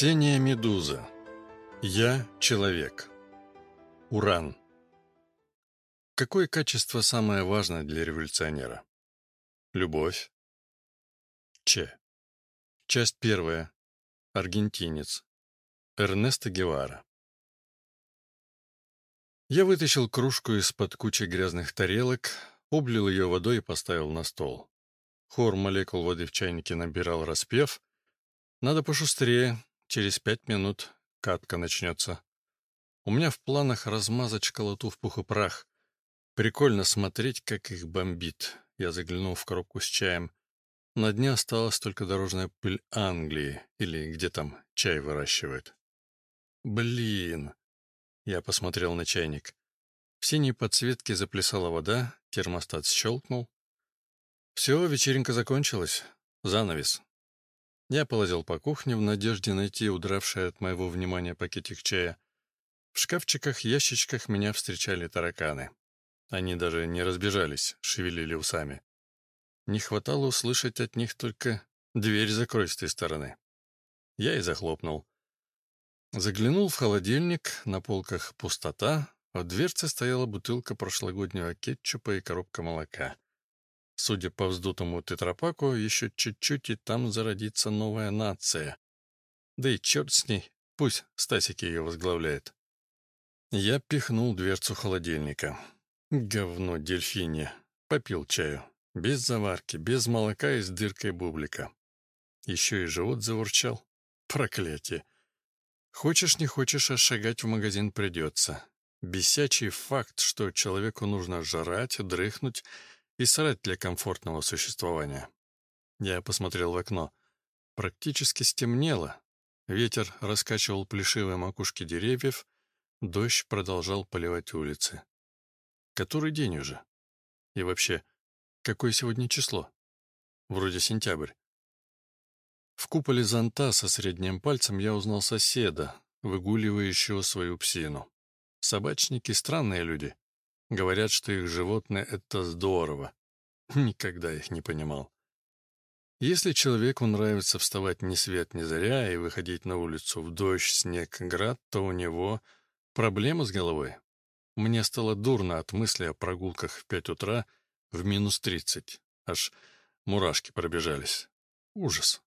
Ксения Медуза. Я человек. Уран. Какое качество самое важное для революционера? Любовь. Ч. Часть первая. Аргентинец. Эрнесто Гевара. Я вытащил кружку из-под кучи грязных тарелок, облил ее водой и поставил на стол. Хор молекул воды в чайнике набирал распев. Надо пошустрее, Через пять минут катка начнется. У меня в планах размазать школоту в пух и прах. Прикольно смотреть, как их бомбит. Я заглянул в коробку с чаем. На дне осталась только дорожная пыль Англии, или где там чай выращивают. Блин. Я посмотрел на чайник. В синей подсветке заплясала вода, термостат щелкнул. Все, вечеринка закончилась. Занавес. Я полазил по кухне в надежде найти удравший от моего внимания пакетик чая. В шкафчиках, ящичках меня встречали тараканы. Они даже не разбежались, шевелили усами. Не хватало услышать от них только «дверь закрой с той стороны». Я и захлопнул. Заглянул в холодильник, на полках пустота, в дверце стояла бутылка прошлогоднего кетчупа и коробка молока. Судя по вздутому тетрапаку, еще чуть-чуть, и там зародится новая нация. Да и черт с ней, пусть Стасик ее возглавляет. Я пихнул дверцу холодильника. Говно дельфине. Попил чаю. Без заварки, без молока и с дыркой бублика. Еще и живот заурчал. Проклятие. Хочешь не хочешь, а шагать в магазин придется. Бесячий факт, что человеку нужно жрать, дрыхнуть и срать для комфортного существования. Я посмотрел в окно. Практически стемнело. Ветер раскачивал плешивые макушки деревьев, дождь продолжал поливать улицы. Который день уже? И вообще, какое сегодня число? Вроде сентябрь. В куполе зонта со средним пальцем я узнал соседа, выгуливающего свою псину. Собачники — странные люди. Говорят, что их животное — это здорово. Никогда их не понимал. Если человеку нравится вставать ни свет ни заря и выходить на улицу в дождь, снег, град, то у него проблема с головой. Мне стало дурно от мысли о прогулках в пять утра в минус тридцать. Аж мурашки пробежались. Ужас.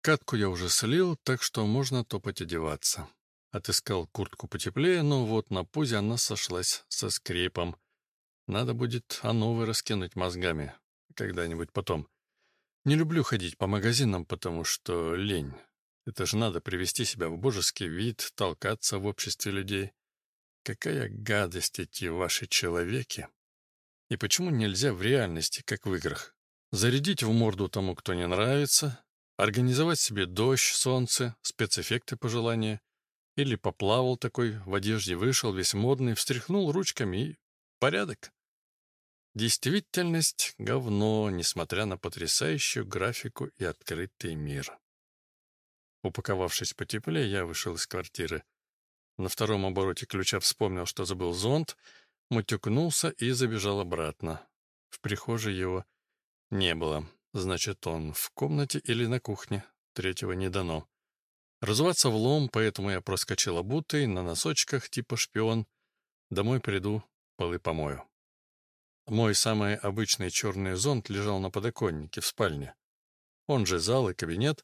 Катку я уже слил, так что можно топать одеваться. Отыскал куртку потеплее, но вот на пузе она сошлась со скрипом. Надо будет о новой раскинуть мозгами. Когда-нибудь потом. Не люблю ходить по магазинам, потому что лень. Это же надо привести себя в божеский вид, толкаться в обществе людей. Какая гадость эти ваши человеки. И почему нельзя в реальности, как в играх? Зарядить в морду тому, кто не нравится, организовать себе дождь, солнце, спецэффекты пожелания — или поплавал такой, в одежде вышел, весь модный, встряхнул ручками и порядок. Действительность — говно, несмотря на потрясающую графику и открытый мир. Упаковавшись потеплее, я вышел из квартиры. На втором обороте ключа вспомнил, что забыл зонт, мутюкнулся и забежал обратно. В прихожей его не было. Значит, он в комнате или на кухне. Третьего не дано. Разуваться влом, поэтому я проскочил обутый, на носочках, типа шпион. Домой приду, полы помою. Мой самый обычный черный зонт лежал на подоконнике в спальне. Он же зал и кабинет.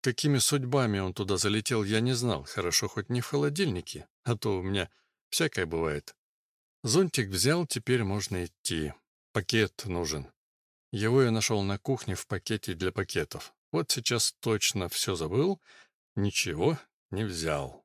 Какими судьбами он туда залетел, я не знал. Хорошо, хоть не в холодильнике, а то у меня всякое бывает. Зонтик взял, теперь можно идти. Пакет нужен. Его я нашел на кухне в пакете для пакетов. Вот сейчас точно все забыл, Ничего не взял.